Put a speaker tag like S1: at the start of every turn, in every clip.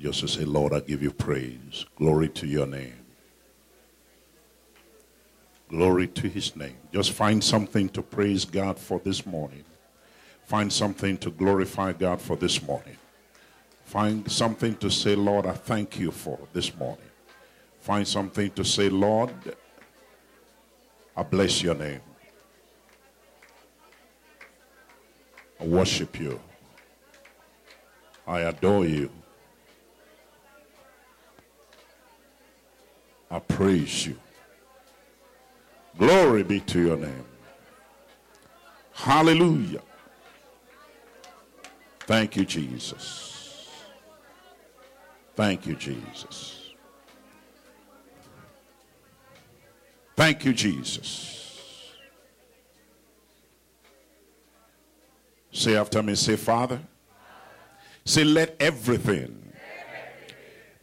S1: just to say, Lord, I give you praise. Glory to your name. Glory to his name. Just find something to praise God for this morning. Find something to glorify God for this morning. Find something to say, Lord, I thank you for this morning. Find something to say, Lord, I bless your name. I worship you. I adore you. I praise you. Glory be to your name. Hallelujah. Thank you, Jesus. Thank you, Jesus. Thank you, Jesus. Say after me, say, Father. Say, let everything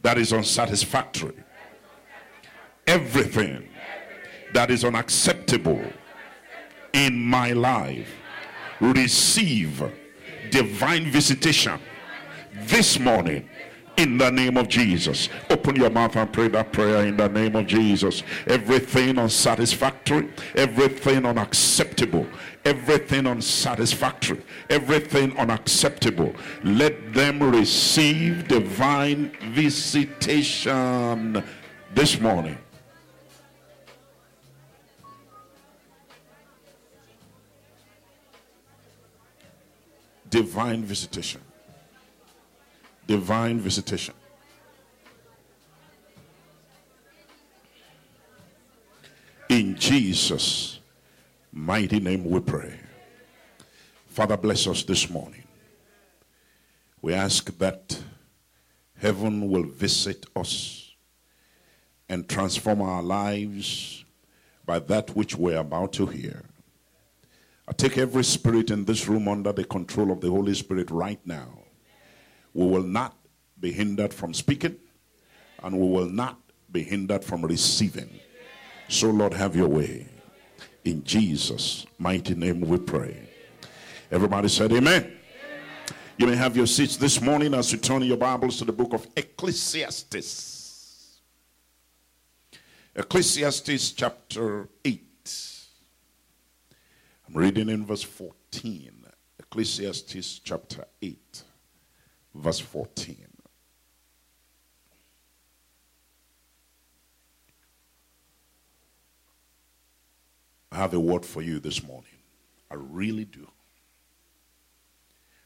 S1: that is unsatisfactory, everything that is unacceptable in my life receive divine visitation this morning in the name of Jesus. Open your mouth and pray that prayer in the name of Jesus. Everything unsatisfactory, everything unacceptable, everything unsatisfactory, everything unacceptable, let them receive divine visitation this morning. Divine visitation. Divine visitation. In Jesus' mighty name we pray. Father, bless us this morning. We ask that heaven will visit us and transform our lives by that which we're about to hear. I take every spirit in this room under the control of the Holy Spirit right now. We will not be hindered from speaking, and we will not be hindered from receiving. So, Lord, have your way. In Jesus' mighty name we pray. Everybody said, Amen. You may have your seats this morning as you turn your Bibles to the book of Ecclesiastes. Ecclesiastes chapter 8. I'm reading in verse 14, Ecclesiastes chapter 8, verse 14. I have a word for you this morning. I really do.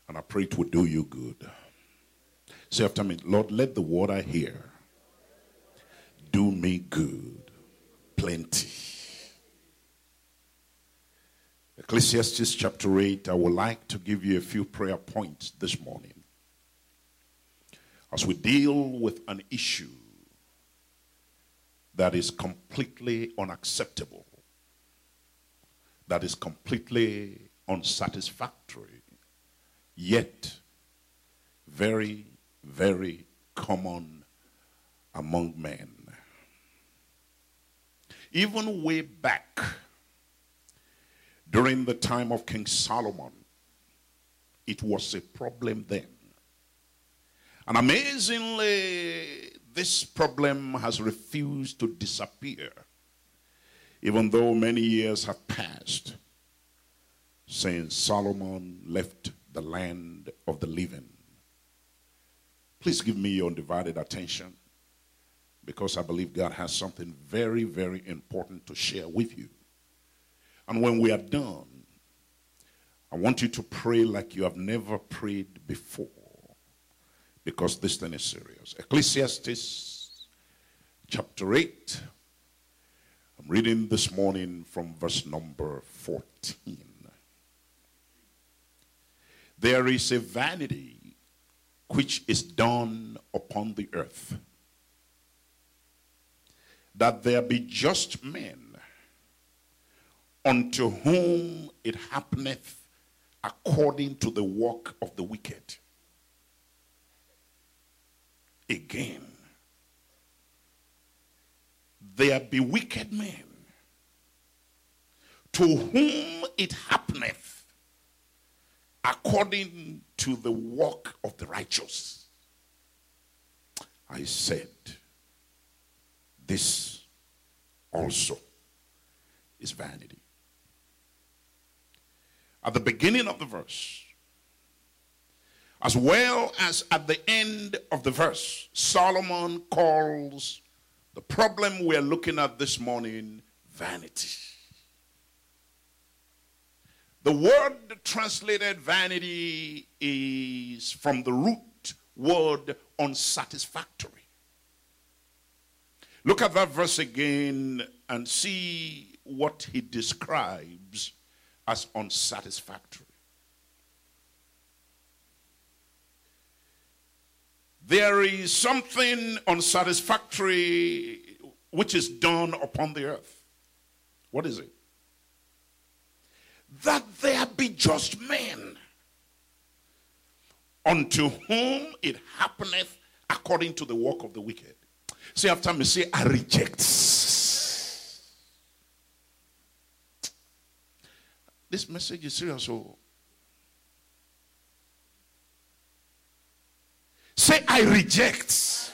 S1: And I pray it will do you good. Say after me, Lord, let the word I hear do me good, plenty. Ecclesiastes chapter 8, I would like to give you a few prayer points this morning. As we deal with an issue that is completely unacceptable, that is completely unsatisfactory, yet very, very common among men. Even way back during the time of King Solomon, it was a problem then. And amazingly, this problem has refused to disappear, even though many years have passed since Solomon left the land of the living. Please give me your undivided attention because I believe God has something very, very important to share with you. And when we are done, I want you to pray like you have never prayed before because this thing is serious. Ecclesiastes chapter 8. I'm reading this morning from verse number 14. There is a vanity which is done upon the earth, that there be just men unto whom it happeneth according to the work of the wicked. Again, there be wicked men to whom it happeneth according to the work of the righteous. I said, this also is vanity. At the beginning of the verse, as well as at the end of the verse, Solomon calls the problem we're looking at this morning vanity. The word translated vanity is from the root word unsatisfactory. Look at that verse again and see what he describes as unsatisfactory. There is something unsatisfactory which is done upon the earth. What is it? That there be just men unto whom it happeneth according to the work of the wicked. Say after me, say, I reject. This message is serious. So say, I reject.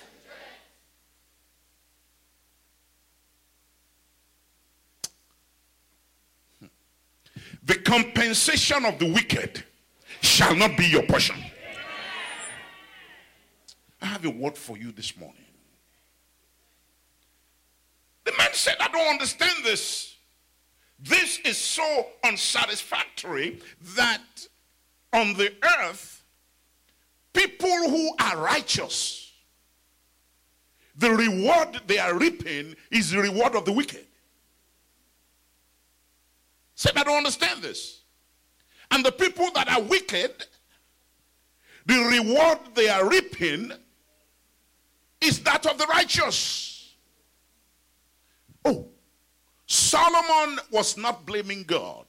S1: The compensation of the wicked shall not be your portion. I have a word for you this morning. The man said, I don't understand this. This is so unsatisfactory that on the earth, people who are righteous, the reward they are reaping is the reward of the wicked. Said, I don't understand this. And the people that are wicked, the reward they are reaping is that of the righteous. Oh, Solomon was not blaming God.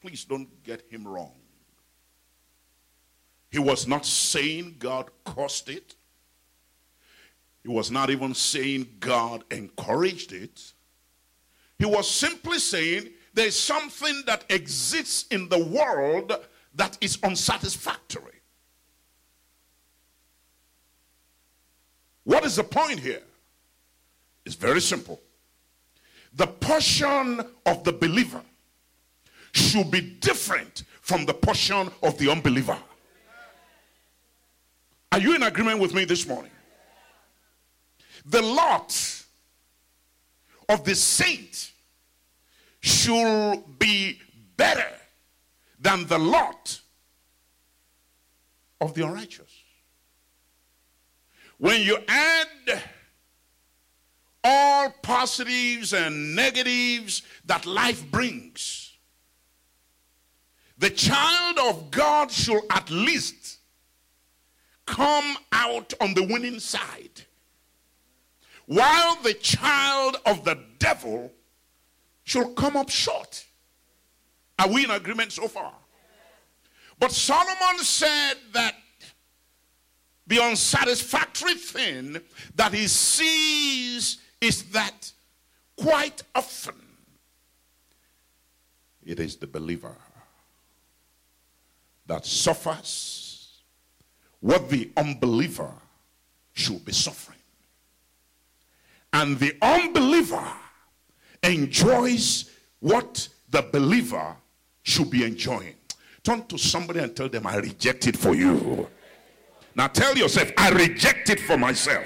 S1: Please don't get him wrong. He was not saying God caused it. He was not even saying God encouraged it. He was simply saying there's something that exists in the world that is unsatisfactory. What is the point here? It's very simple. The portion of the believer should be different from the portion of the unbeliever. Are you in agreement with me this morning? The lot of the saint should be better than the lot of the unrighteous. When you add all positives and negatives that life brings, the child of God should at least come out on the winning side. While the child of the devil should come up short. Are we in agreement so far? But Solomon said that the unsatisfactory thing that he sees is that quite often it is the believer that suffers what the unbeliever should be suffering. And the unbeliever enjoys what the believer should be enjoying. Turn to somebody and tell them, I reject it for you. Now tell yourself, I reject it for myself.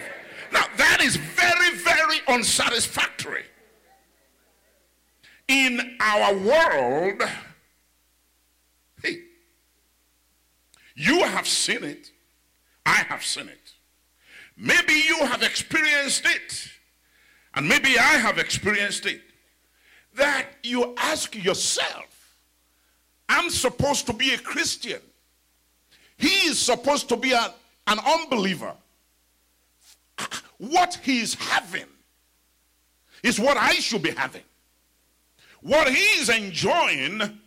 S1: Now that is very, very unsatisfactory. In our world, hey, you have seen it. I have seen it. Maybe you have experienced it. And maybe I have experienced it that you ask yourself, I'm supposed to be a Christian. He is supposed to be a, an unbeliever. What he is having is what I should be having. What he is enjoying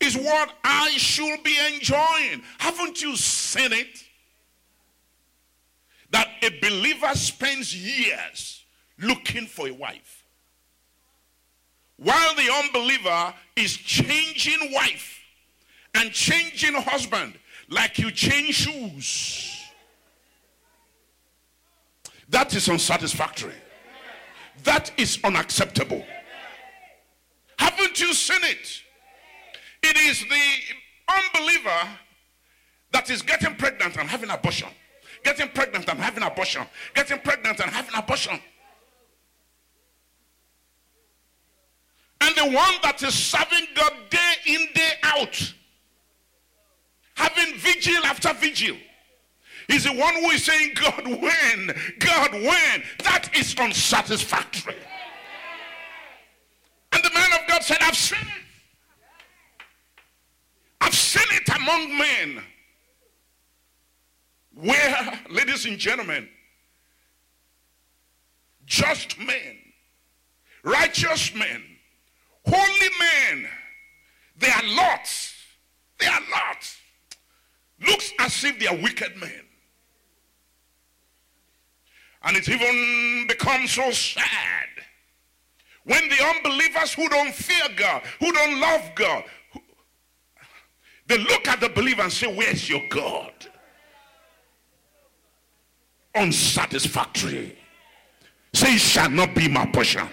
S1: is what I should be enjoying. Haven't you seen it? That a believer spends years looking for a wife while the unbeliever is changing wife and changing husband like you change shoes. That is unsatisfactory. That is unacceptable. Haven't you seen it? It is the unbeliever that is getting pregnant and having abortion. Getting pregnant and having abortion. Getting pregnant and having abortion. And the one that is serving God day in, day out, having vigil after vigil, is the one who is saying, God, when? God, when? That is unsatisfactory. And the man of God said, I've seen it. I've seen it among men. Where, ladies and gentlemen, just men, righteous men, holy men, they are lots. They are lots. Looks as if they are wicked men. And it's even become so sad when the unbelievers who don't fear God, who don't love God, who, they look at the believer and say, Where's your God? Unsatisfactory. Say, It shall not be my portion.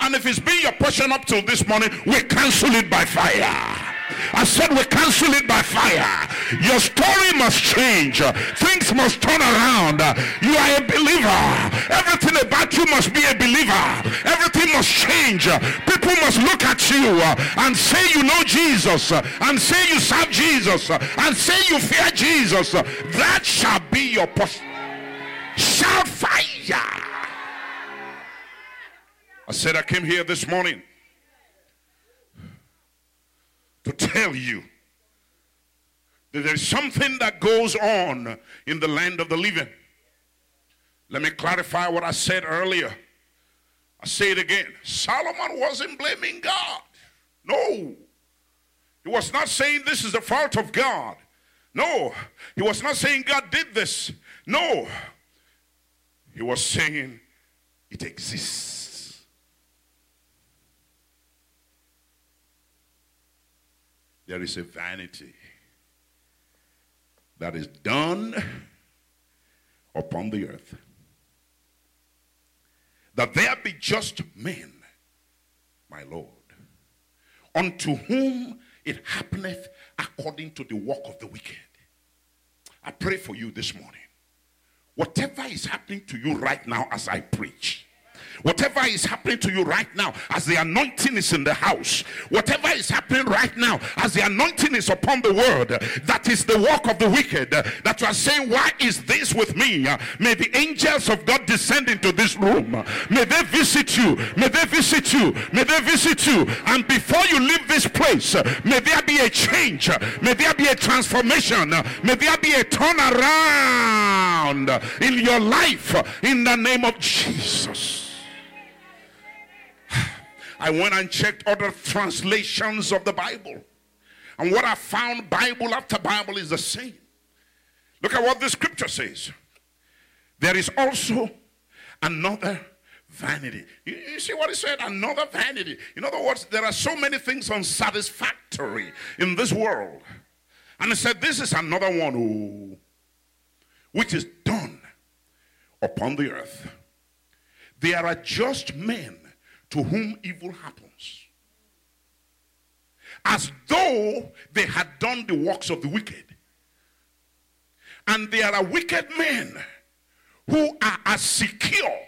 S1: And if it's been your portion up till this morning, we cancel it by fire. I said we cancel it by fire. Your story must change. Things must turn around. You are a believer. Everything about you must be a believer. Everything must change. People must look at you and say you know Jesus and say you serve Jesus and say you fear Jesus. That shall be your portion. Shout fire. I said I came here this morning to tell you that there's something that goes on in the land of the living. Let me clarify what I said earlier. I say it again. Solomon wasn't blaming God. No. He was not saying this is the fault of God. No. He was not saying God did this. No. He was saying it exists. There is a vanity that is done upon the earth. That there be just men, my Lord, unto whom it happeneth according to the work of the wicked. I pray for you this morning. Whatever is happening to you right now as I preach, Whatever is happening to you right now, as the anointing is in the house, whatever is happening right now, as the anointing is upon the word, that is the work of the wicked, that you are saying, Why is this with me? May the angels of God descend into this room. May they visit you. May they visit you. May they visit you. And before you leave this place, may there be a change. May there be a transformation. May there be a turnaround in your life in the name of Jesus. I went and checked other translations of the Bible. And what I found, Bible after Bible, is the same. Look at what the scripture says. There is also another vanity. You, you, see what he said? Another vanity. In other words, there are so many things unsatisfactory in this world. And he said, This is another one who, which is done upon the earth. There are just men to whom evil happens. As though they had done the works of the wicked. And there are wicked men who are as secure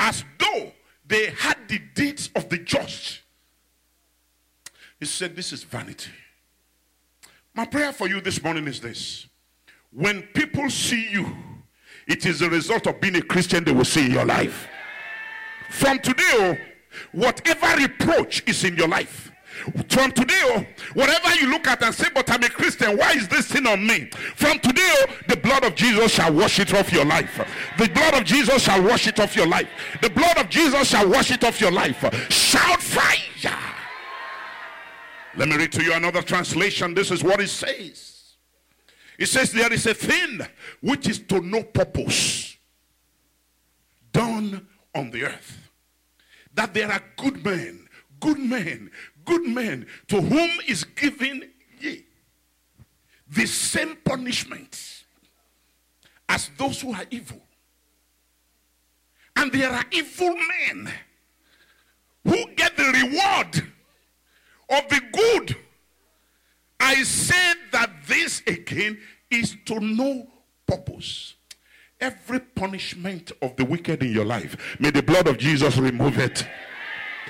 S1: as though they had the deeds of the just. He said, This is vanity. My prayer for you this morning is this when people see you, it is the result of being a Christian they will see in your life. From today, oh, whatever reproach is in your life, from today, oh, whatever you look at and say, but I'm a Christian, why is this sin on me? From today, oh, the blood of Jesus shall wash it off your life. The blood of Jesus shall wash it off your life. The blood of Jesus shall wash it off your life. Shout fire. Let me read to you another translation. This is what it says. It says, There is a thing which is to no purpose done on the earth. That there are good men, good men, good men to whom is given ye the same punishment as those who are evil. And there are evil men who get the reward of the good. I said that this again is to no purpose. Every punishment of the wicked in your life, may the blood of Jesus remove it.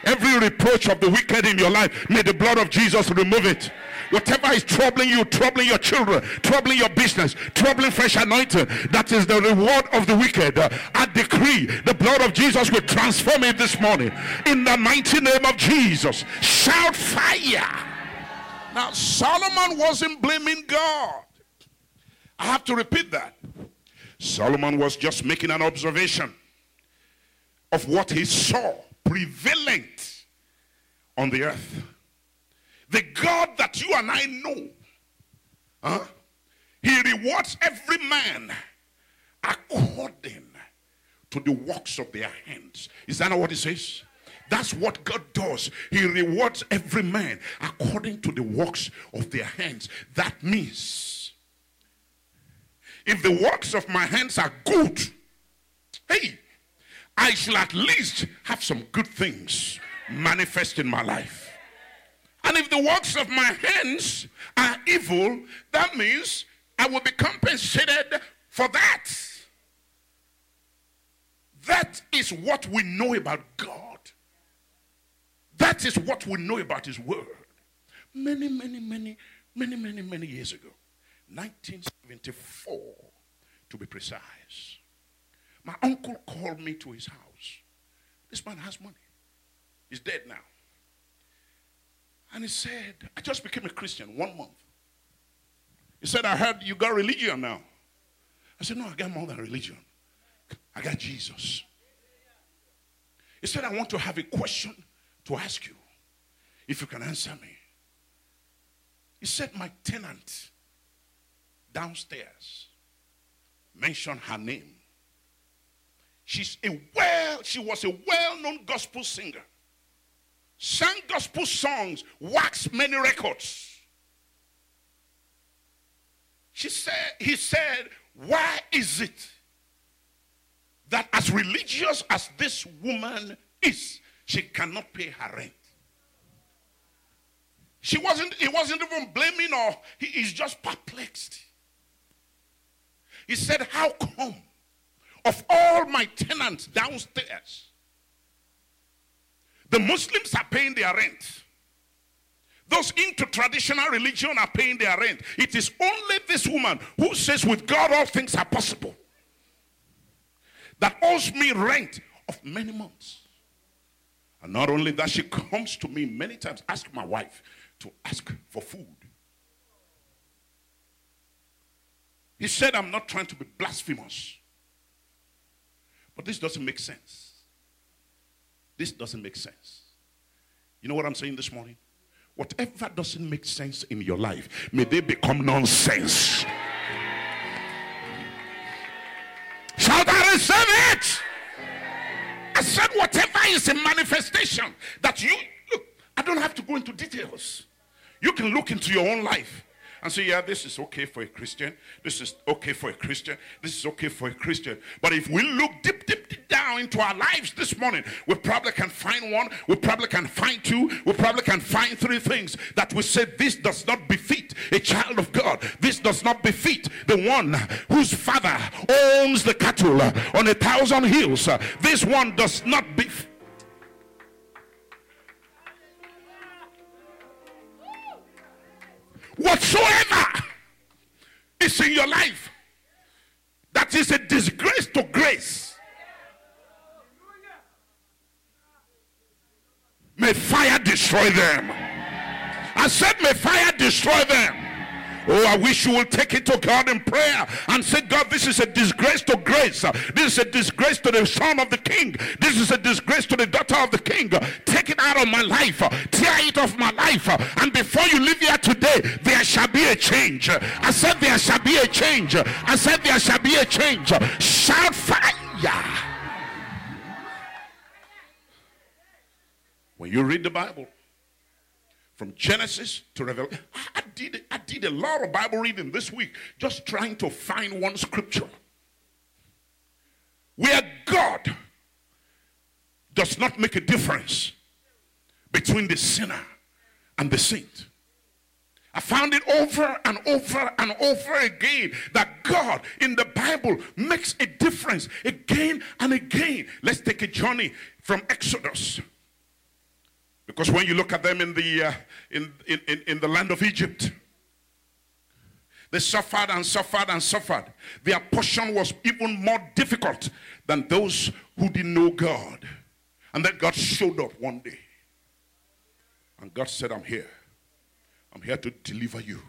S1: Every reproach of the wicked in your life, may the blood of Jesus remove it. Whatever is troubling you, troubling your children, troubling your business, troubling fresh anointing, that is the reward of the wicked. I decree the blood of Jesus will transform it this morning. In the mighty name of Jesus, shout fire. Now, Solomon wasn't blaming God. I have to repeat that. Solomon was just making an observation of what he saw prevalent on the earth. The God that you and I know, huh? he rewards every man according to the works of their hands. Is that not what he says? That's what God does. He rewards every man according to the works of their hands. That means if the works of my hands are good, hey, I shall at least have some good things manifest in my life. And if the works of my hands are evil, that means I will be compensated for that. That is what we know about God. That is what we know about His Word. Many, many, many, many, many, many years ago, 1974 to be precise, my uncle called me to his house. This man has money. He's dead now. And he said, I just became a Christian one month. He said, I heard you got religion now. I said, No, I got more than religion. I got Jesus. He said, I want to have a question to ask you. If you can answer me. He said, My tenant downstairs mentioned her name. She's a well, she was a well-known gospel singer. Sang gospel songs, waxed many records. She said, he said, why is it that as religious as this woman is, she cannot pay her rent? She wasn't, he wasn't even blaming her. He is just perplexed. He said, How come of all my tenants downstairs, the Muslims are paying their rent? Those into traditional religion are paying their rent. It is only this woman who says, With God, all things are possible, that owes me rent of many months. And not only that, she comes to me many times, ask my wife to ask for food. He said, I'm not trying to be blasphemous. But this doesn't make sense. This doesn't make sense. You know what I'm saying this morning? Whatever doesn't make sense in your life, may they become nonsense. Shout out receive it. I said, whatever is a manifestation that you look, I don't have to go into details. You can look into your own life and say, yeah, this is okay for a Christian. This is okay for a Christian. This is okay for a Christian. But if we look deep, deep, deep down into our lives this morning, we probably can find one. We probably can find two. We probably can find three things that we say this does not befit a child of God. This does not befit the one whose father owns the cattle on a thousand hills. This one does not befit whatsoever is in your life that is a disgrace to grace. May fire destroy them. I said, May fire destroy them. Oh, I wish you will take it to God in prayer and say, God, this is a disgrace to grace. This is a disgrace to the son of the king. This is a disgrace to the daughter of the king. Take it out of my life. Tear it off my life. And before you leave here today, there shall be a change. I said, there shall be a change. I said, there shall be a change. Shout fire. When you read the Bible, from Genesis to Revelation. I did, I did a lot of Bible reading this week just trying to find one scripture where God does not make a difference between the sinner and the saint. I found it over and over and over again that God in the Bible makes a difference again and again. Let's take a journey from Exodus. Because when you look at them in the, uh, in, in, in, in the land of Egypt, they suffered and suffered and suffered. Their portion was even more difficult than those who didn't know God. And then God showed up one day. And God said, I'm here. I'm here to deliver you.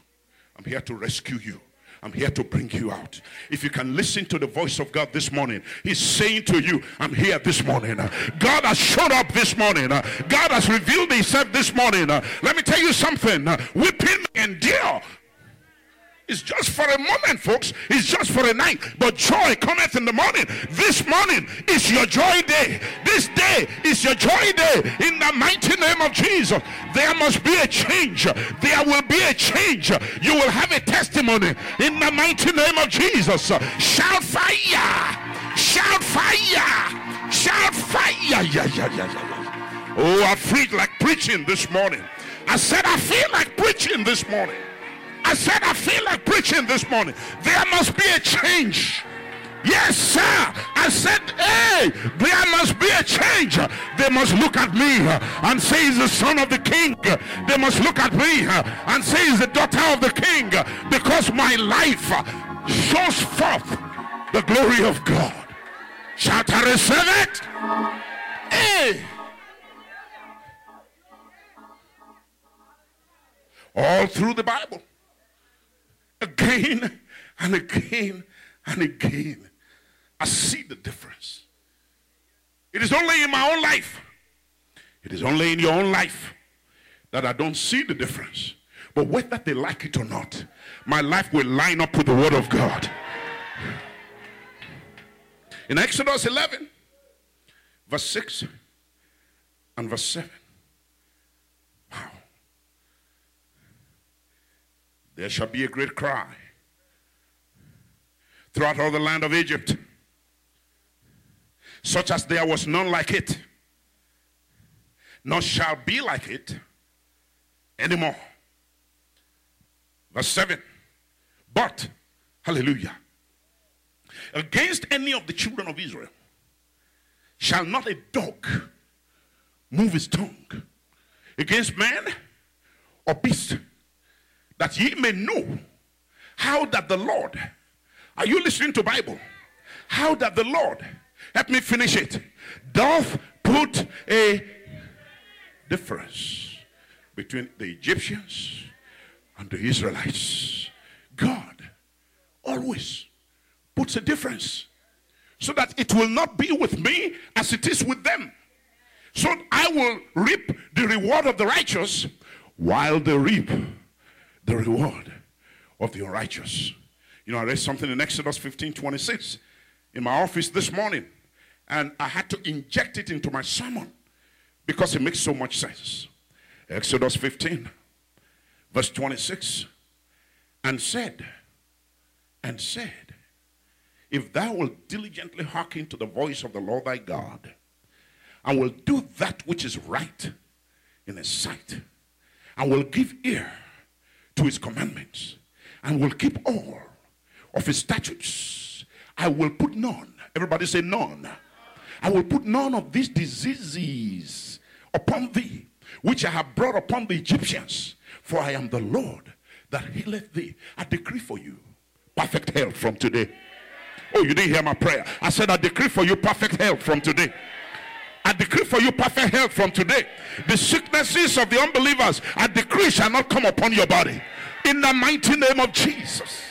S1: I'm here to rescue you. I'm here to bring you out. If you can listen to the voice of God this morning, He's saying to you, I'm here this morning. God has shown up this morning. God has revealed Himself this morning. Let me tell you something. Weeping endure it's just for a moment, folks. It's just for a night. But joy cometh in the morning. This morning is your joy day. This day is your joy day. In the mighty name of Jesus, there must be a change. There will be a change. You will have a testimony in the mighty name of Jesus. Shout fire! Shout fire! Shout fire! Yeah, yeah, yeah, yeah. Oh, I feel like preaching this morning. I said I feel like preaching this morning. I said, I feel like preaching this morning. There must be a change. Yes, sir. I said, hey, there must be a change. They must look at me and say he's the son of the king. They must look at me and say he's the daughter of the king because my life shows forth the glory of God. Shall I receive it. Hey. All through the Bible again and again and again. I see the difference. It is only in my own life, it is only in your own life that I don't see the difference. But whether they like it or not, my life will line up with the Word of God. In Exodus 11, verse 6 and verse 7. There shall be a great cry throughout all the land of Egypt, such as there was none like it, nor shall be like it anymore. Verse 7 But, hallelujah, against any of the children of Israel shall not a dog move his tongue against man or beast that ye may know how that the Lord, are you listening to Bible? How that the Lord, help me finish it, doth put a difference between the Egyptians and the Israelites. God always puts a difference so that it will not be with me as it is with them. So I will reap the reward of the righteous while they reap the reward of the unrighteous. You know, I read something in Exodus 15 26 in my office this morning, and I had to inject it into my sermon because it makes so much sense. Exodus 15, verse 26, and said, and said, If thou wilt diligently hearken to the voice of the Lord thy God, and will do that which is right in his sight, and will give ear to his commandments and will keep all of his statutes. I will put none. Everybody say none. I will put none of these diseases upon thee, which I have brought upon the Egyptians. For I am the Lord that healeth thee. I decree for you perfect health from today. Oh, you didn't hear my prayer. I said, I decree for you perfect health from today. I decree for you perfect health from today. The sicknesses of the unbelievers, I decree shall not come upon your body. In the mighty name of Jesus.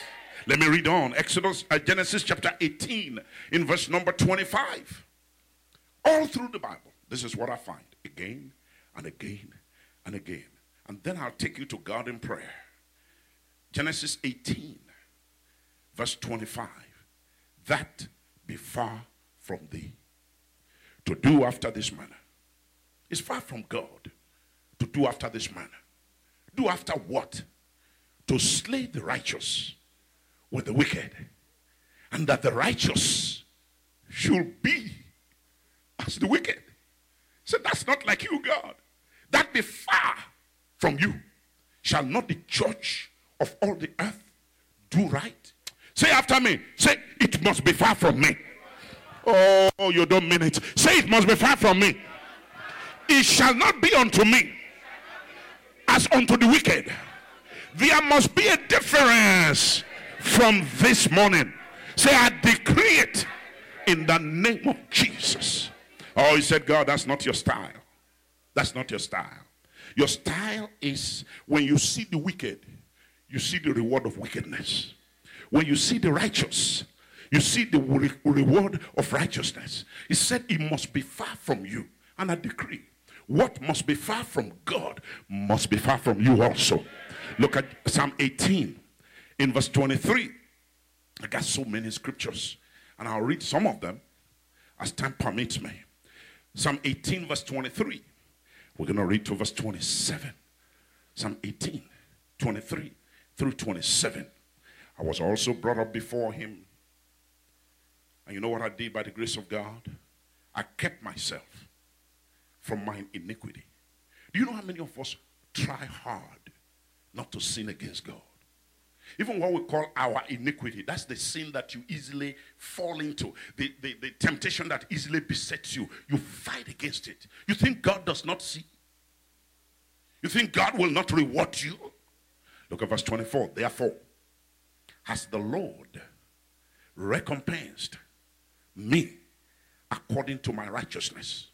S1: Let me read on. Exodus, uh, Genesis chapter 18, in verse number 25. All through the Bible, this is what I find again and again and again. And then I'll take you to God in prayer. Genesis 18, verse 25. That be far from thee to do after this manner. It's far from God to do after this manner. Do after what? To slay the righteous with the wicked, and that the righteous should be as the wicked. Say, that's not like you, God. That be far from you. Shall not the church of all the earth do right? Say after me. Say, it must be far from me. Oh, you don't mean it. Say, it must be far from me. It shall not be unto me as unto the wicked. There must be a difference from this morning. Say, I decree it in the name of Jesus. Oh, he said, God, that's not your style. That's not your style. Your style is when you see the wicked, you see the reward of wickedness. When you see the righteous, you see the re- reward of righteousness. He said, It must be far from you. And I decree, what must be far from God must be far from you also. Look at Psalm 18 in verse 23. I got so many scriptures, and I'll read some of them as time permits me. Psalm 18, verse 23. We're going to read to verse 27. Psalm 18, 23 through 27. I was also brought up before him. And you know what I did by the grace of God? I kept myself from my iniquity. Do you know how many of us try hard not to sin against God? Even what we call our iniquity, that's the sin that you easily fall into, the, the, the temptation that easily besets you. You fight against it. You think God does not see. You think God will not reward you. Look at verse 24. Therefore, has the Lord recompensed me according to my righteousness,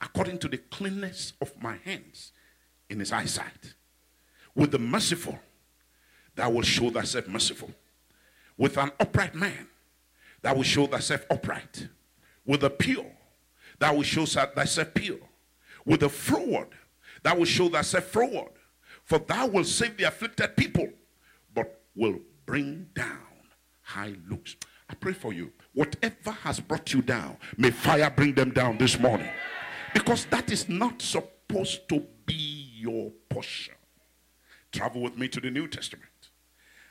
S1: according to the cleanness of my hands in his eyesight. With the merciful, thou will show thyself merciful. With an upright man, thou will show thyself upright. With the pure, thou will show thyself pure. With the froward, thou will show thyself froward. For thou will save the afflicted people, but will bring down high looks. I pray for you. Whatever has brought you down, may fire bring them down this morning. Because that is not supposed to be your portion. Travel with me to the New Testament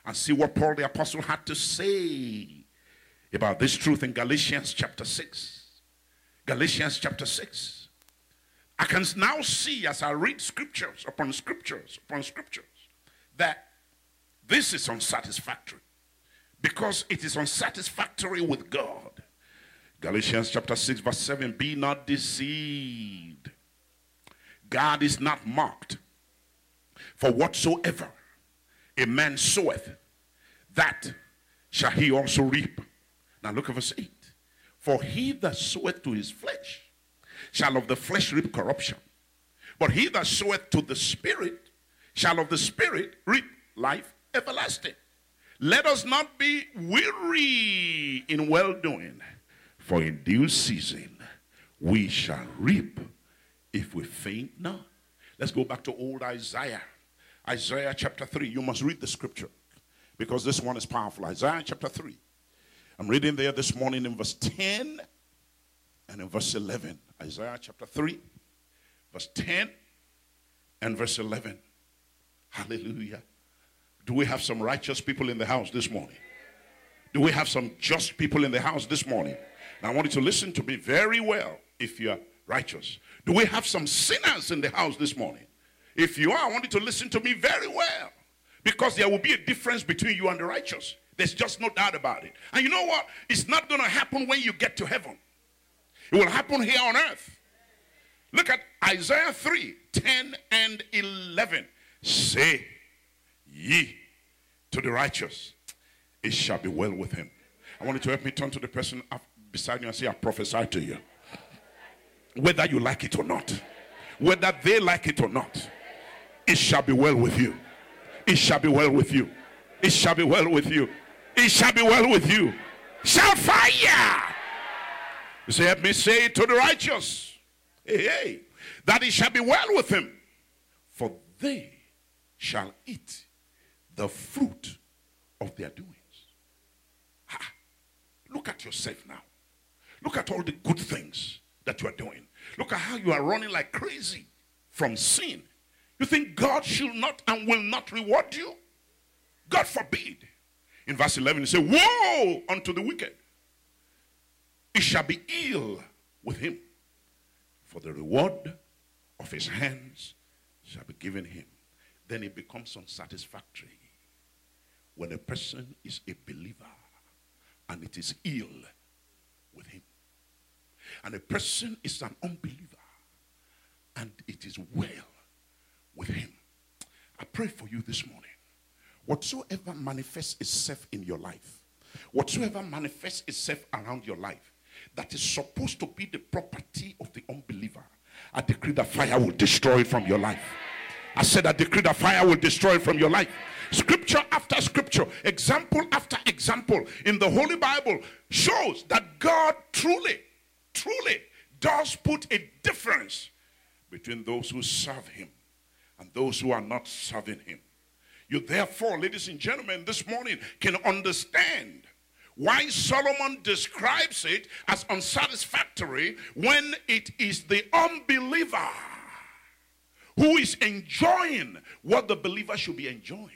S1: and see what Paul the Apostle had to say about this truth in Galatians chapter 6. Galatians chapter 6. I can now see as I read scriptures upon scriptures upon scriptures that this is unsatisfactory because it is unsatisfactory with God. Galatians chapter 6, verse 7 Be not deceived. God is not mocked. For whatsoever a man soweth, that shall he also reap. Now look at verse 8. For he that soweth to his flesh shall of the flesh reap corruption. But he that soweth to the Spirit shall of the Spirit reap life everlasting. Let us not be weary in well doing, for in due season we shall reap if we faint not. Let's go back to old Isaiah. Isaiah chapter 3. You must read the scripture because this one is powerful. Isaiah chapter 3. I'm reading there this morning in verse 10 and in verse 11. Isaiah chapter 3, verse 10 and verse 11. Hallelujah. Do we have some righteous people in the house this morning? Do we have some just people in the house this morning? Now, I want you to listen to me very well if you're righteous. Do we have some sinners in the house this morning? If you are, I want you to listen to me very well because there will be a difference between you and the righteous. There's just no doubt about it. And you know what? It's not going to happen when you get to heaven, it will happen here on earth. Look at Isaiah 3 10 and 11. Say ye to the righteous, it shall be well with him. I want you to help me turn to the person beside you and say, I prophesy to you. Whether you like it or not, whether they like it or not, it shall be well with you. It shall be well with you. It shall be well with you. It shall be well with you. Shall fire. You say, let me say to the righteous, hey, hey, that it shall be well with him, for they shall eat the fruit of their doings. Look at yourself now. Look at all the good things that you are doing. Look at how you are running like crazy from sin you think God should not and will not reward you? God forbid. In verse 11, he said, Woe unto the wicked! It shall be ill with him, for the reward of his hands shall be given him. Then it becomes unsatisfactory when a person is a believer and it is ill with him. And a person is an unbeliever and it is well with him. I pray for you this morning. Whatsoever manifests itself in your life, whatsoever manifests itself around your life, that is supposed to be the property of the unbeliever, I decree that fire will destroy from your life. I said, I decree that fire will destroy from your life. Scripture after scripture, example after example in the Holy Bible shows that God truly, truly does put a difference between those who serve Him and those who are not serving Him. You therefore, ladies and gentlemen, this morning can understand why Solomon describes it as unsatisfactory when it is the unbeliever who is enjoying what the believer should be enjoying.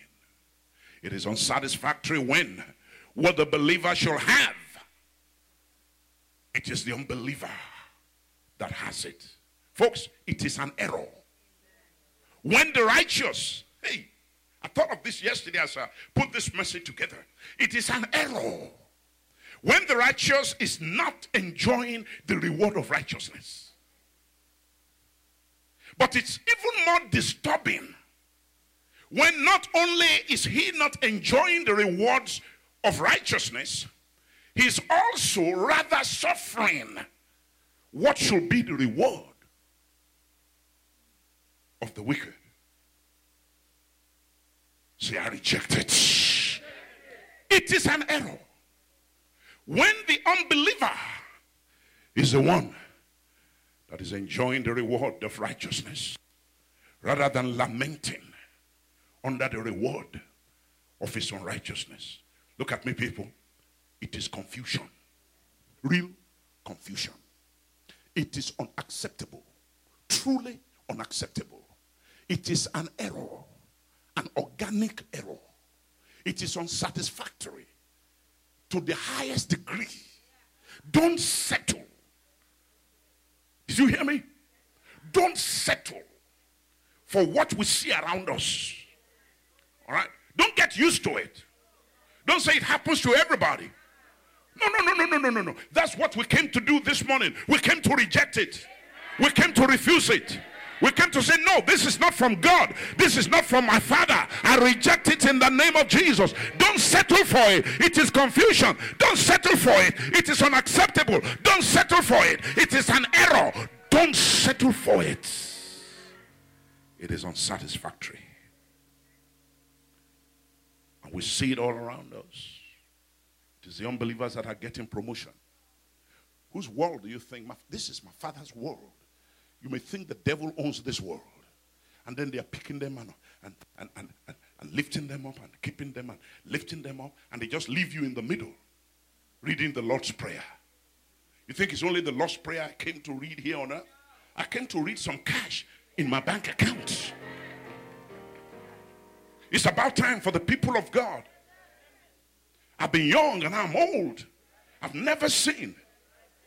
S1: It is unsatisfactory when what the believer shall have, it is the unbeliever that has it. Folks, it is an error. When the righteous, hey, I thought of this yesterday as I put this message together. It is an error. When the righteous is not enjoying the reward of righteousness. But it's even more disturbing when not only is he not enjoying the rewards of righteousness, he's also rather suffering what should be the reward of the wicked. Say, I reject it. It is an error. When the unbeliever is the one that is enjoying the reward of righteousness rather than lamenting under the reward of his unrighteousness. Look at me, people. It is confusion. Real confusion. It is unacceptable. Truly unacceptable. It is an error, an organic error. It is unsatisfactory to the highest degree. Don't settle. Did you hear me? Don't settle for what we see around us. All right? Don't get used to it. Don't say it happens to everybody. No, no, no, no, no, no, no, no. That's what we came to do this morning. We came to reject it. We came to refuse it. We came to say, no, this is not from God. This is not from my father. I reject it in the name of Jesus. Don't settle for it. It is confusion. Don't settle for it. It is unacceptable. Don't settle for it. It is an error. Don't settle for it. It is unsatisfactory. We see it all around us. It is the unbelievers that are getting promotion. Whose world do you think? This is my father's world. You may think the devil owns this world. And then they are picking them and, and, and, and, and, and lifting them up and keeping them and lifting them up. And they just leave you in the middle reading the Lord's Prayer. You think it's only the Lord's Prayer I came to read here on earth? I came to read some cash in my bank account. It's about time for the people of God. I've been young and I'm old. I've never seen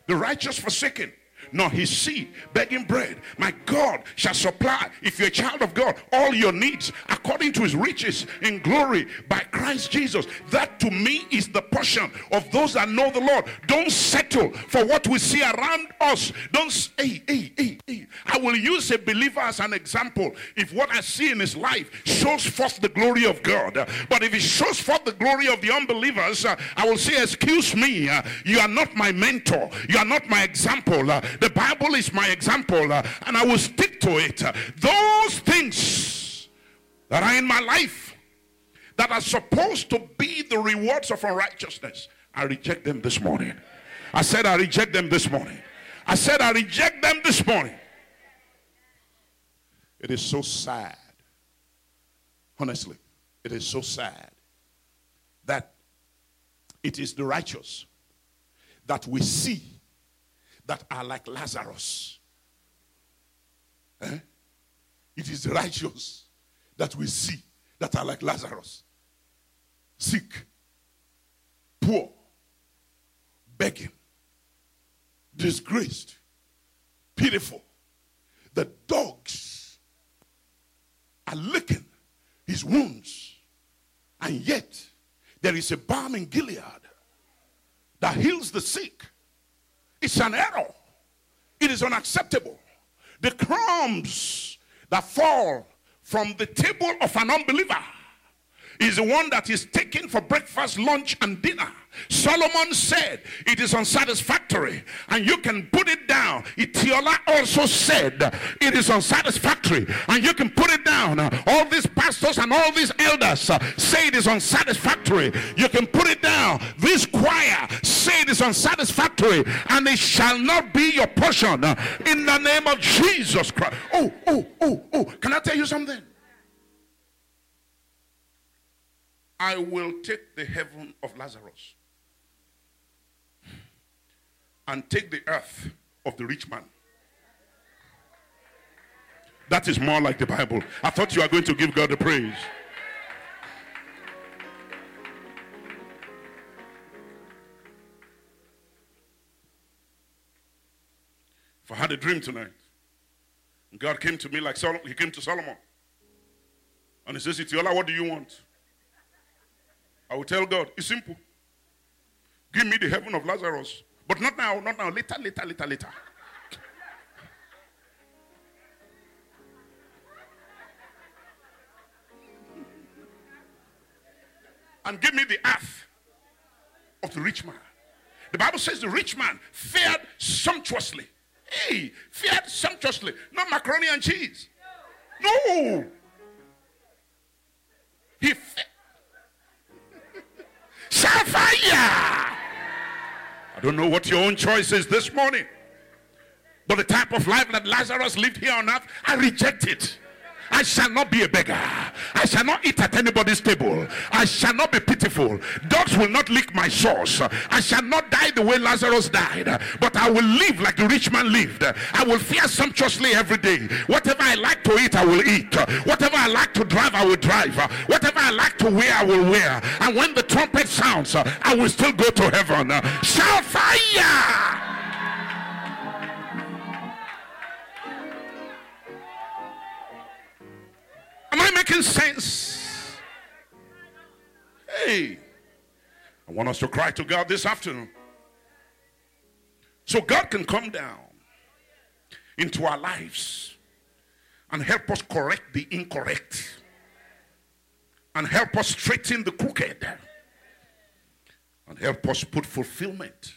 S1: the righteous forsaken, nor his seed begging bread. My God shall supply, if you're a child of God, all your needs according to his riches in glory by Christ Jesus. That to me is the portion of those that know the Lord. Don't settle for what we see around us. Don't, hey, hey, hey, hey. I will use a believer as an example. If what I see in his life shows forth the glory of God, but if it shows forth the glory of the unbelievers, uh, I will say, Excuse me, uh, you are not my mentor, you are not my example. The Bible is my example, uh, and I will stick to it. Uh, those things that are in my life that are supposed to be the rewards of unrighteousness, I reject them this morning. I said, I reject them this morning. I said, I reject them this morning. It is so sad. Honestly, it is so sad that it is the righteous that we see that are like Lazarus. Eh? It is the righteous that we see that are like Lazarus. Sick, poor, begging, disgraced, pitiful, the dogs are licking his wounds. And yet, there is a balm in Gilead that heals the sick. It's an error. It is unacceptable. The crumbs that fall from the table of an unbeliever is the one that is taken for breakfast, lunch, and dinner. Solomon said it is unsatisfactory, and you can put it down. Itiola also said it is unsatisfactory, and you can put it down. All these pastors and all these elders uh, say it is unsatisfactory. You can put it down. This choir say it is unsatisfactory, and it shall not be your portion uh, in the name of Jesus Christ. Oh, oh, oh, oh. Can I tell you something? I will take the heaven of Lazarus and take the earth of the rich man. That is more like the Bible. I thought you were going to give God the praise. If I had a dream tonight, God came to me like Solomon, he came to Solomon. And he says, Itiola, what do you want? I will tell God, it's simple. Give me the heaven of Lazarus. But not now, not now. Later, later, later, later. and give me the earth of the rich man. The Bible says the rich man fared sumptuously. Hey, fared sumptuously. Not macaroni and cheese. No. He fared fire. I don't know what your own choice is this morning. But the type of life that Lazarus lived here on earth, I reject it. I shall not be a beggar. I shall not eat at anybody's table. I shall not be pitiful. Dogs will not lick my sauce. I shall not die the way Lazarus died, but I will live like the rich man lived. I will fear sumptuously every day. Whatever I like to eat, I will eat. Whatever I like to drive, I will drive. Whatever I like to wear, I will wear. And when the trumpet sounds, I will still go to heaven. Shout fire! Am I making sense? Hey, I want us to cry to God this afternoon. So God can come down into our lives and help us correct the incorrect and help us straighten the crooked and help us put fulfillment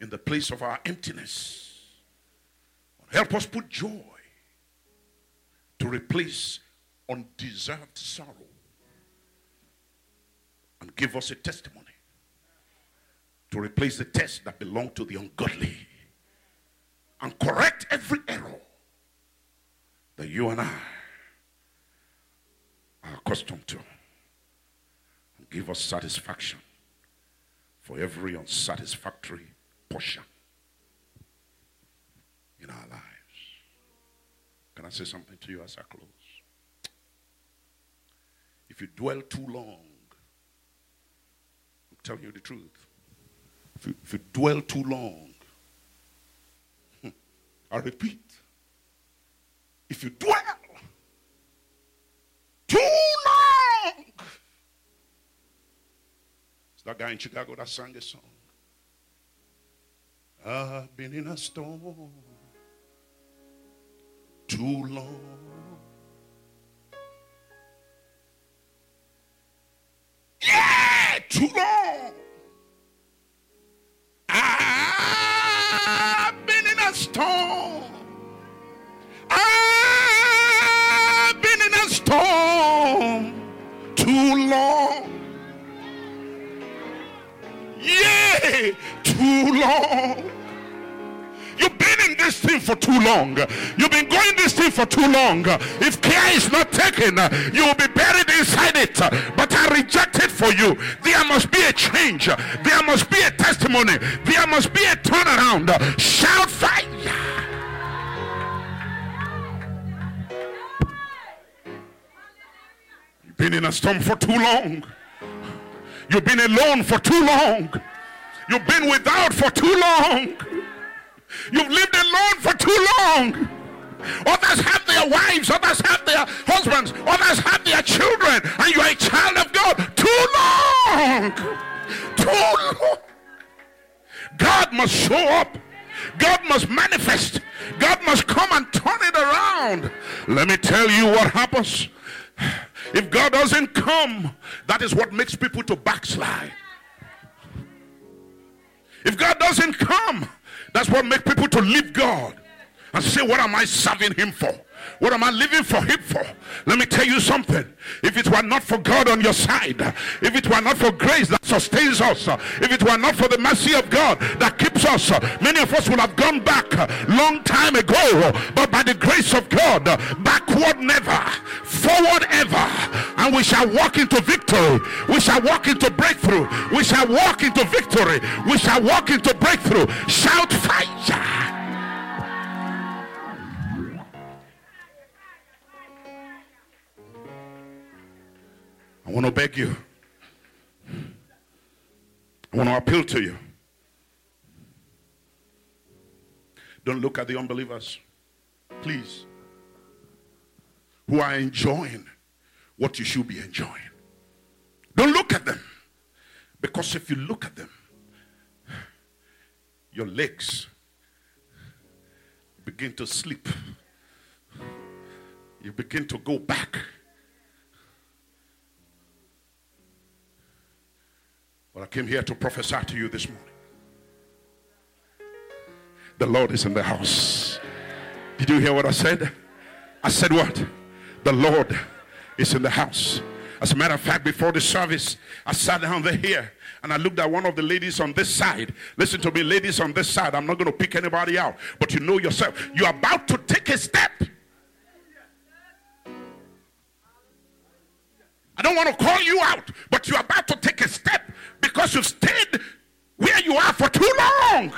S1: in the place of our emptiness. Help us put joy to replace undeserved sorrow and give us a testimony to replace the test that belonged to the ungodly and correct every error that you and I are accustomed to and give us satisfaction for every unsatisfactory portion in our lives. Can I say something to you as I close? You dwell too long, I'm telling you the truth. If you, if you dwell too long, hmm, I repeat, if you dwell too long, it's that guy in Chicago that sang a song. I've been in a storm too long. Too long. I've been in a storm. I've been in a storm too long. Yeah, too long. You've been this thing for too long. You've been going this thing for too long. If care is not taken, you will be buried inside it. But I reject it for you. There must be a change. There must be a testimony. There must be a turnaround. Shout fire. You've been in a storm for too long. You've been alone for too long. You've been without for too long. You've lived alone for too long. Others have their wives, others have their husbands, others have their children, and you are a child of God. Too long. Too long. God must show up. God must manifest. God must come and turn it around. Let me tell you what happens. If God doesn't come, that is what makes people to backslide. If God doesn't come, that's what makes people to leave God and say, What am I serving Him for? What am I living for him for? Let me tell you something. If it were not for God on your side, if it were not for grace that sustains us, if it were not for the mercy of God that keeps us, many of us would have gone back long time ago. But by the grace of God, backward never, forward ever. And we shall walk into victory. We shall walk into breakthrough. We shall walk into victory. We shall walk into breakthrough. Shout fire. I want to beg you. I want to appeal to you. Don't look at the unbelievers, please, who are enjoying what you should be enjoying. Don't look at them. Because if you look at them, your legs begin to slip. You begin to go back. But I came here to prophesy to you this morning. The Lord is in the house. Did you hear what I said? I said what? The Lord is in the house. As a matter of fact, before the service, I sat down there here and I looked at one of the ladies on this side. Listen to me, ladies on this side. I'm not going to pick anybody out, but you know yourself. You're about to take a step. I don't want to call you out, but you're about to take a step because you've stayed where you are for too long.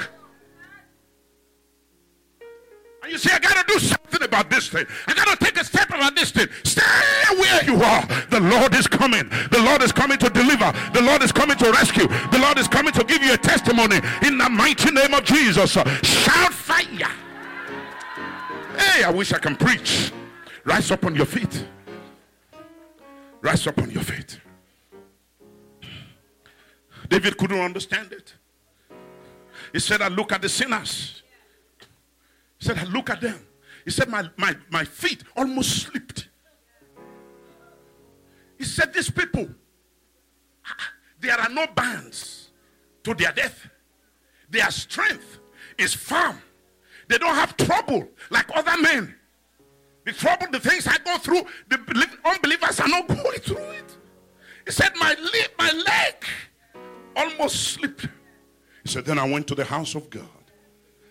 S1: And you say, I got to do something about this thing. I got to take a step about this thing. Stay where you are. The Lord is coming. The Lord is coming to deliver. The Lord is coming to rescue. The Lord is coming to give you a testimony in the mighty name of Jesus. Shout fire. Hey, I wish I can preach. Rise up on your feet. Rise up on your feet. David couldn't understand it. He said, I look at the sinners. He said, I look at them. He said, my, my, my feet almost slipped. He said, These people, there are no bands to their death. Their strength is firm. They don't have trouble like other men. The trouble, the things I go through, the unbelievers are not going through it. He said, My, leg, my leg almost slipped. He said, Then I went to the house of God.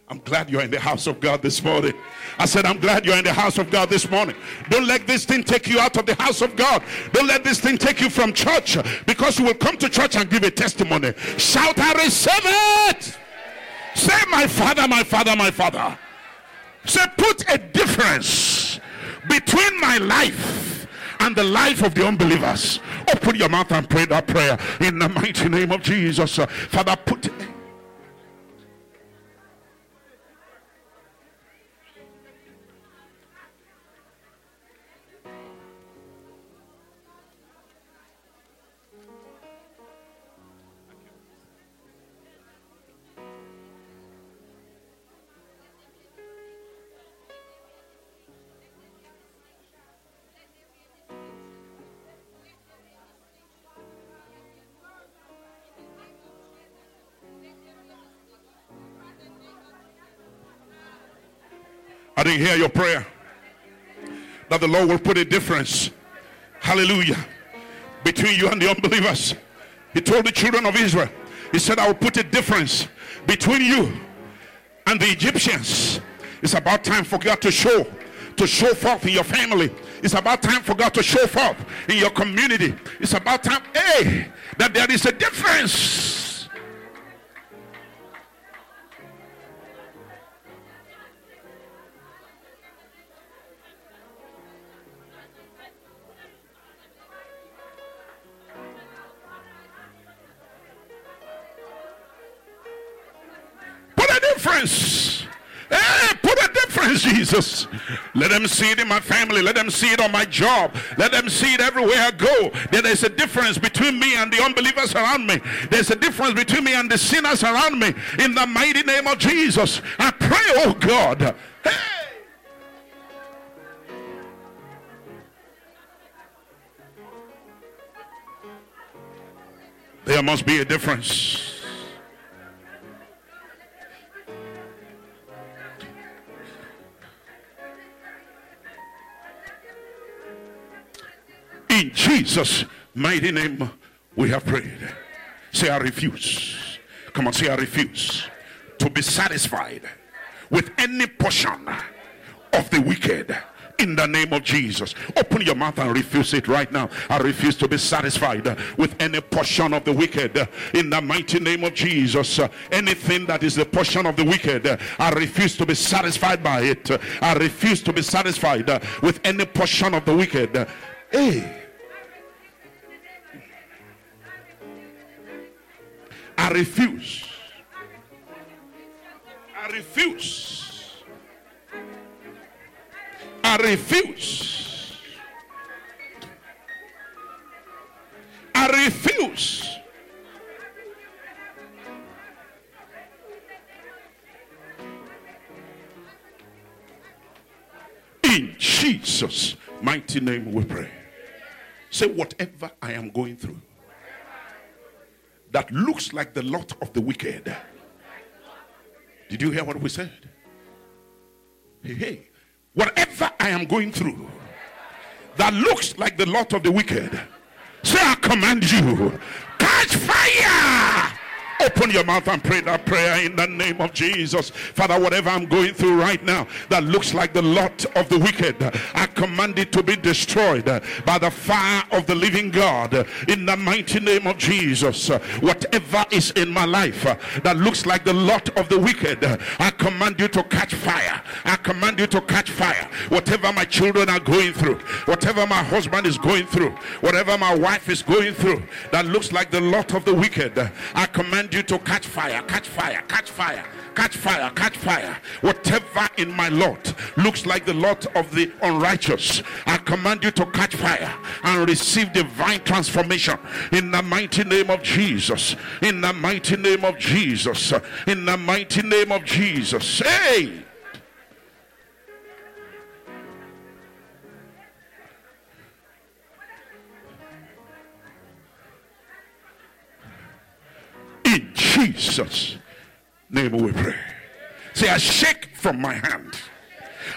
S1: I'm glad you're in the house of God this morning. I said, I'm glad you're in the house of God this morning. Don't let this thing take you out of the house of God. Don't let this thing take you from church because you will come to church and give a testimony. Shout, I receive it. Say, My father, my father, my father. Say, put a difference between my life and the life of the unbelievers. Open your mouth and pray that prayer in the mighty name of Jesus. Father, put I didn't hear your prayer. That the Lord will put a difference. Hallelujah. Between you and the unbelievers. He told the children of Israel, He said, I will put a difference between you and the Egyptians. It's about time for God to show, to show forth in your family. It's about time for God to show forth in your community. It's about time, hey, that there is a difference difference. Hey, put a difference Jesus. Let them see it in my family. Let them see it on my job. Let them see it everywhere I go. There is a difference between me and the unbelievers around me. There's a difference between me and the sinners around me. In the mighty name of Jesus, I pray, oh God. Hey! There must be a difference. Jesus' mighty name, we have prayed. Say, I refuse. Come on, say, I refuse to be satisfied with any portion of the wicked in the name of Jesus. Open your mouth and refuse it right now. I refuse to be satisfied with any portion of the wicked in the mighty name of Jesus. Anything that is the portion of the wicked, I refuse to be satisfied by it. I refuse to be satisfied with any portion of the wicked. Hey. I refuse. I refuse. I refuse. I refuse. In Jesus' mighty name we pray. Say, whatever I am going through that looks like the lot of the wicked. Did you hear what we said? Hey, hey, whatever I am going through that looks like the lot of the wicked, say, I command you, catch fire Open your mouth and pray that prayer in the name of Jesus. Father, whatever I'm going through right now that looks like the lot of the wicked, I command it to be destroyed uh, by the fire of the living God uh, in the mighty name of Jesus. Uh, whatever is in my life that looks like the lot of the wicked, I command you to catch fire. I command you to catch fire. Whatever my children are going through, whatever my husband is going through, whatever my wife is going through that looks like the lot of the wicked, I command you to catch fire, catch fire, catch fire, catch fire, catch fire. Whatever in my lot looks like the lot of the unrighteous, I command you to catch fire and receive divine transformation in the mighty name of Jesus. In the mighty name of Jesus. In the mighty name of Jesus. Hey! In Jesus' name we pray. Say, I shake from my hand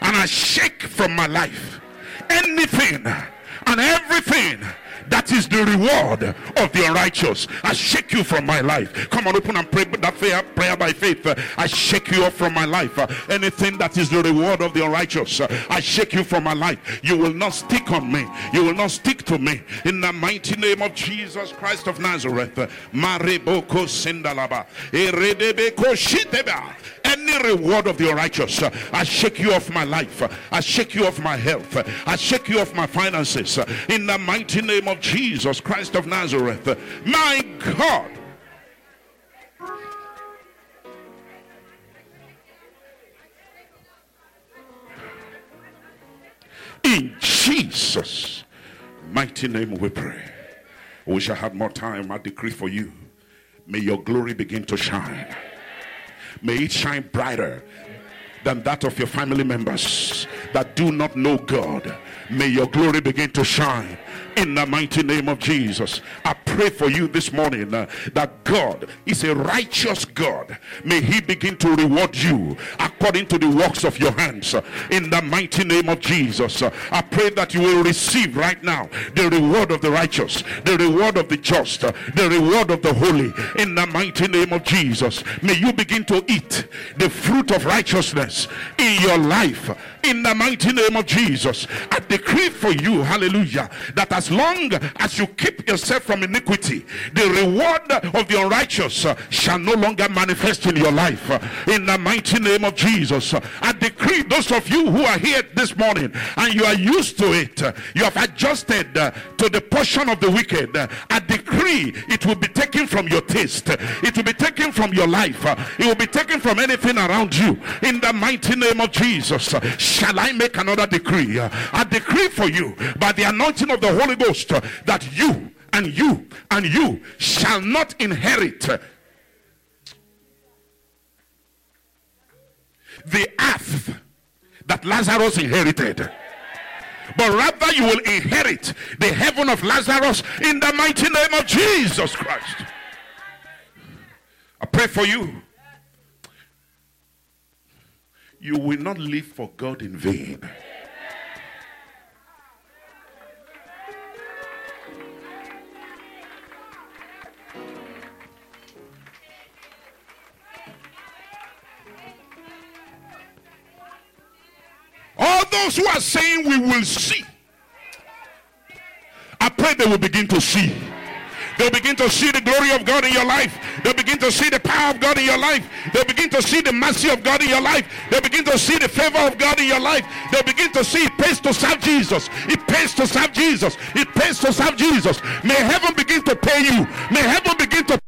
S1: and I shake from my life anything and everything that is the reward of the unrighteous. I shake you from my life. Come on, open and pray that prayer, prayer by faith. I shake you off from my life. Anything that is the reward of the unrighteous, I shake you from my life. You will not stick on me. You will not stick to me. In the mighty name of Jesus Christ of Nazareth. Mareboko shiteba any reward of the unrighteous. I shake you off my life. I shake you off my health. I shake you off my finances. In the mighty name of Jesus Christ of Nazareth. My God. In Jesus' mighty name we pray. We shall have more time. I decree for you. May your glory begin to shine. May it shine brighter than that of your family members that do not know God. May your glory begin to shine in the mighty name of Jesus. I pray for you this morning uh, that God is a righteous God. May He begin to reward you according to the works of your hands uh, in the mighty name of Jesus. Uh, I pray that you will receive right now the reward of the righteous, the reward of the just, uh, the reward of the holy in the mighty name of Jesus. May you begin to eat the fruit of righteousness in your life in the mighty name of Jesus. I decree for you, hallelujah, that as long as you keep yourself from iniquity, the reward of the unrighteous shall no longer manifest in your life. In the mighty name of Jesus, I decree those of you who are here this morning and you are used to it, you have adjusted to the portion of the wicked. I it will be taken from your taste, it will be taken from your life, it will be taken from anything around you. In the mighty name of Jesus, shall I make another decree? A decree for you by the anointing of the Holy Ghost that you and you and you shall not inherit the earth that Lazarus inherited but rather you will inherit the heaven of Lazarus in the mighty name of Jesus Christ. I pray for you. You will not live for God in vain. All those who are saying we will see, I pray they will begin to see. They'll begin to see the glory of God in your life. They'll begin to see the power of God in your life. They'll begin to see the mercy of God in your life. They'll begin to see the favor of God in your life. They'll begin to see it pays to serve Jesus. It pays to serve Jesus. It pays to serve Jesus. May heaven begin to pay you. May heaven begin to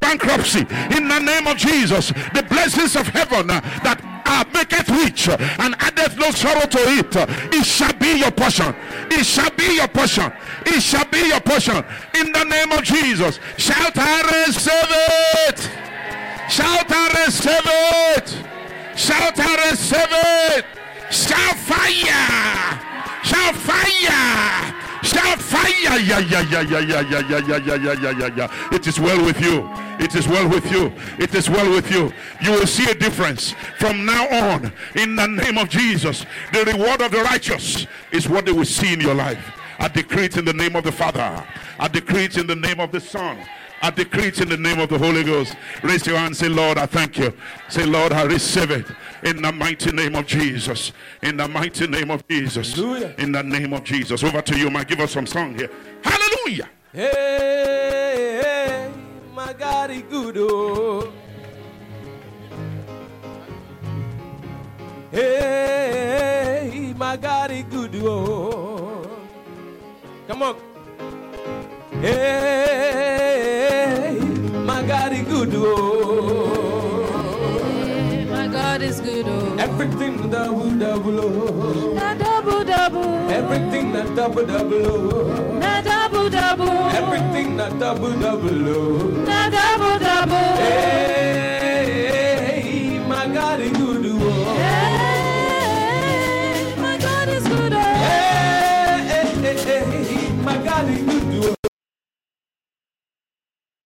S1: bankruptcy in the name of Jesus. The blessings of heaven uh, that uh, maketh rich and addeth no sorrow to it. It shall be your portion. It shall be your portion. It shall be your portion in the name of Jesus. Shout, I receive it. Shout, I receive it. Shout, I receive it. Shout fire. Shout fire. Shout fire. Yeah, yeah, yeah, yeah, yeah, yeah, yeah, yeah, yeah, yeah, yeah, yeah, yeah. It is well with you. It is well with you. It is well with you. You will see a difference from now on in the name of Jesus. The reward of the righteous is what they will see in your life. I decree it in the name of the Father. I decree it in the name of the Son. I decree it in the name of the Holy Ghost. Raise your hand say, Lord, I thank you. Say, Lord, I receive it in the mighty name of Jesus. In the mighty name of Jesus.
S2: Hallelujah.
S1: In the name of Jesus. Over to you, man. Give us some song here. Hallelujah.
S2: Hey, hey, my God, he good. Oh. Hey, my God, good. Oh. Come on. Hey, my God, he good. Oh.
S3: My God is good, oh.
S2: Everything double, double. Oh.
S3: Na double double.
S2: Everything that double, double. Oh.
S3: Na double double.
S2: Everything that double, double. Oh.
S3: Na double double.
S2: Hey,